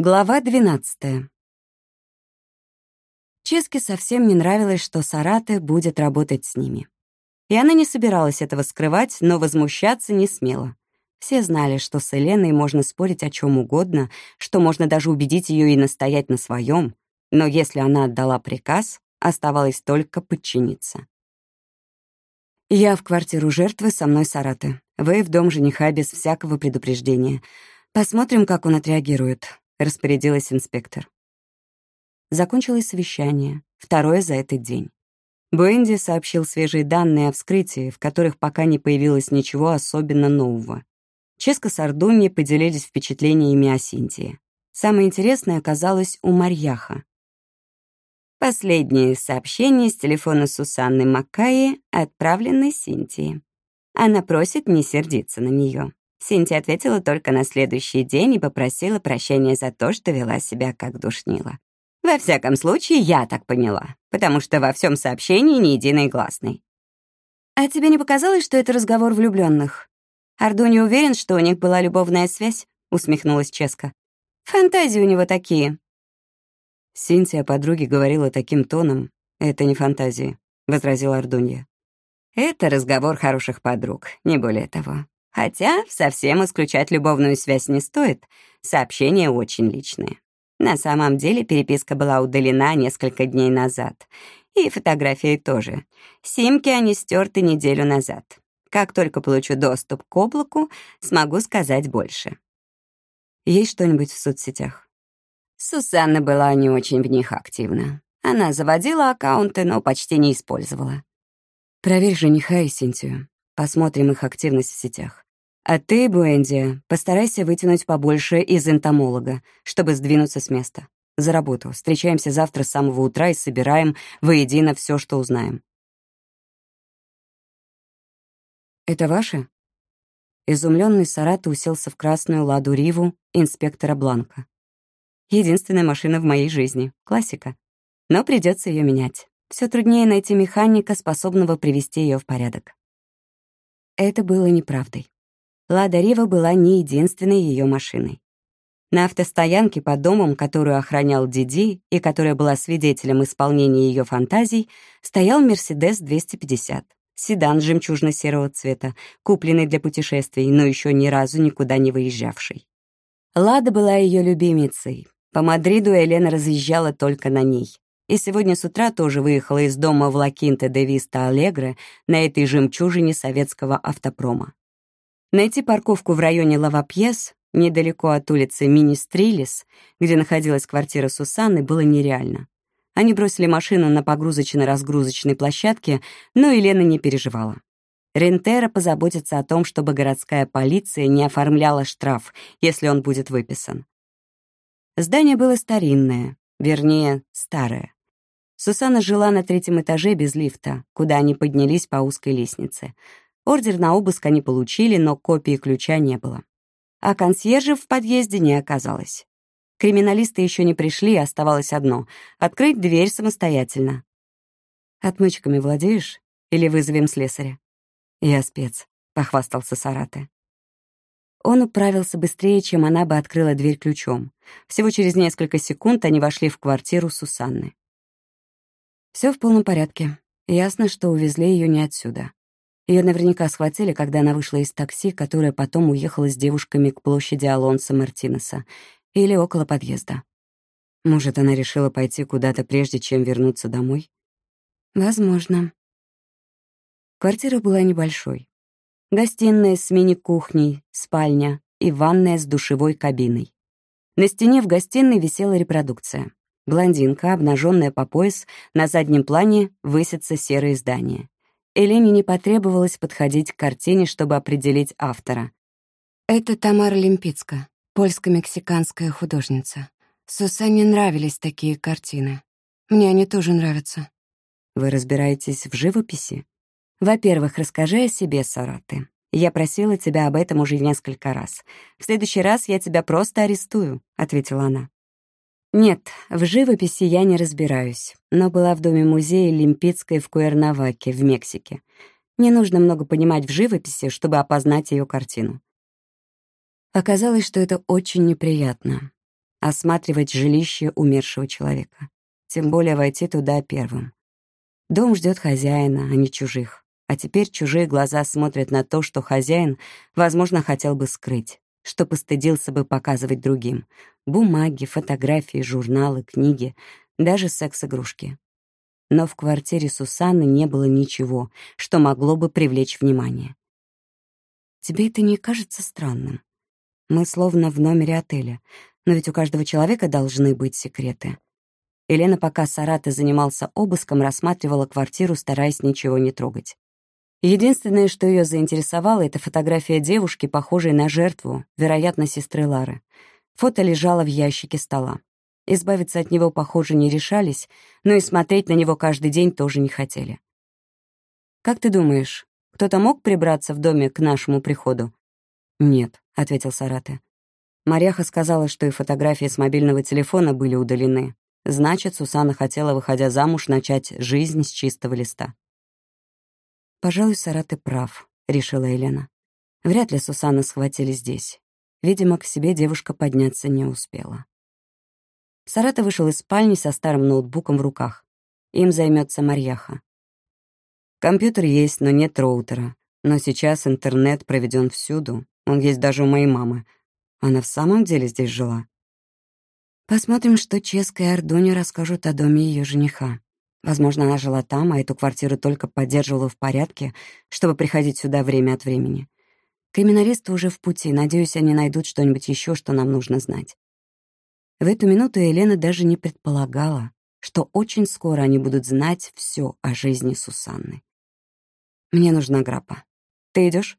Глава 12. Ческе совсем не нравилось, что Сарате будет работать с ними. И она не собиралась этого скрывать, но возмущаться не смела. Все знали, что с Еленой можно спорить о чем угодно, что можно даже убедить ее и настоять на своем, но если она отдала приказ, оставалось только подчиниться. «Я в квартиру жертвы, со мной Сараты. Вы в дом жениха без всякого предупреждения. Посмотрим, как он отреагирует», — распорядилась инспектор. Закончилось совещание, второе за этот день. Бенди сообщил свежие данные о вскрытии, в которых пока не появилось ничего особенно нового. Ческо с Ардуньи поделились впечатлениями о Синтии. Самое интересное оказалось у Марьяха. Последнее сообщение с телефона Сусанны Маккаи отправлено Синтии. Она просит не сердиться на нее. Синти ответила только на следующий день и попросила прощения за то, что вела себя как душнила. Во всяком случае, я так поняла, потому что во всем сообщении ни единой гласной. «А тебе не показалось, что это разговор влюбленных? Орду не уверен, что у них была любовная связь?» — усмехнулась Ческа. «Фантазии у него такие». Синтия подруге говорила таким тоном. «Это не фантазии», — возразила Ардунья. «Это разговор хороших подруг, не более того. Хотя совсем исключать любовную связь не стоит, сообщения очень личные. На самом деле переписка была удалена несколько дней назад. И фотографии тоже. Симки они стерты неделю назад. Как только получу доступ к облаку, смогу сказать больше. Есть что-нибудь в соцсетях? Сусанна была не очень в них активна. Она заводила аккаунты, но почти не использовала. Проверь жениха и Синтию. Посмотрим их активность в сетях. А ты, Буэнди, постарайся вытянуть побольше из энтомолога, чтобы сдвинуться с места. За работу. Встречаемся завтра с самого утра и собираем воедино все, что узнаем. «Это ваше?» Изумленный Сарата уселся в красную ладу Риву инспектора Бланка. «Единственная машина в моей жизни. Классика. Но придется ее менять. Все труднее найти механика, способного привести ее в порядок». Это было неправдой. Лада Рива была не единственной ее машиной. На автостоянке под домом, которую охранял Диди и которая была свидетелем исполнения ее фантазий, стоял Мерседес 250, седан жемчужно-серого цвета, купленный для путешествий, но еще ни разу никуда не выезжавший. Лада была ее любимицей. По Мадриду Елена разъезжала только на ней. И сегодня с утра тоже выехала из дома в Лакинте де Виста Алегре на этой жемчужине советского автопрома. Найти парковку в районе Лавапьес, недалеко от улицы Министрилис, где находилась квартира Сусанны, было нереально. Они бросили машину на погрузочно-разгрузочной площадке, но Елена не переживала. Рентера позаботится о том, чтобы городская полиция не оформляла штраф, если он будет выписан. Здание было старинное, вернее, старое. Сусанна жила на третьем этаже без лифта, куда они поднялись по узкой лестнице. Ордер на обыск они получили, но копии ключа не было. А консьержев в подъезде не оказалось. Криминалисты еще не пришли, оставалось одно — открыть дверь самостоятельно. «Отмычками владеешь? Или вызовем слесаря?» «Я спец», — похвастался Сарате. Он управился быстрее, чем она бы открыла дверь ключом. Всего через несколько секунд они вошли в квартиру Сусанны. Все в полном порядке. Ясно, что увезли ее не отсюда. Ее наверняка схватили, когда она вышла из такси, которое потом уехало с девушками к площади Алонса Мартинеса или около подъезда. Может, она решила пойти куда-то прежде, чем вернуться домой? Возможно. Квартира была небольшой. Гостиная с мини-кухней, спальня и ванная с душевой кабиной. На стене в гостиной висела репродукция. Блондинка, обнаженная по пояс, на заднем плане высятся серые здания. Элене не потребовалось подходить к картине, чтобы определить автора. Это Тамара Лимпицка, польско-мексиканская художница. Сусанне нравились такие картины. Мне они тоже нравятся. Вы разбираетесь в живописи? Во-первых, расскажи о себе, Сараты. Я просила тебя об этом уже несколько раз. В следующий раз я тебя просто арестую, ответила она. Нет, в живописи я не разбираюсь, но была в доме-музея Лимпицкой в Куэрнаваке, в Мексике. Не нужно много понимать в живописи, чтобы опознать ее картину. Оказалось, что это очень неприятно. осматривать жилище умершего человека. Тем более войти туда первым. Дом ждет хозяина, а не чужих. А теперь чужие глаза смотрят на то, что хозяин, возможно, хотел бы скрыть, что постыдился бы показывать другим. Бумаги, фотографии, журналы, книги, даже секс-игрушки. Но в квартире Сусанны не было ничего, что могло бы привлечь внимание. Тебе это не кажется странным? Мы словно в номере отеля, но ведь у каждого человека должны быть секреты. Елена, пока Сараты занимался обыском, рассматривала квартиру, стараясь ничего не трогать. Единственное, что ее заинтересовало, это фотография девушки, похожей на жертву, вероятно, сестры Лары. Фото лежало в ящике стола. Избавиться от него, похоже, не решались, но и смотреть на него каждый день тоже не хотели. «Как ты думаешь, кто-то мог прибраться в доме к нашему приходу?» «Нет», — ответил Сараты. Марьяха сказала, что и фотографии с мобильного телефона были удалены. Значит, Сусана хотела, выходя замуж, начать жизнь с чистого листа. «Пожалуй, Сараты прав», — решила Елена. Вряд ли Сусанна схватили здесь. Видимо, к себе девушка подняться не успела. Сарата вышел из спальни со старым ноутбуком в руках. Им займется Марьяха. Компьютер есть, но нет роутера. Но сейчас интернет проведен всюду. Он есть даже у моей мамы. Она в самом деле здесь жила. Посмотрим, что Ческа и Ардони расскажут о доме ее жениха. Возможно, она жила там, а эту квартиру только поддерживала в порядке, чтобы приходить сюда время от времени. Криминалисты уже в пути. Надеюсь, они найдут что-нибудь еще, что нам нужно знать. В эту минуту Елена даже не предполагала, что очень скоро они будут знать все о жизни Сусанны. «Мне нужна граппа. Ты идешь?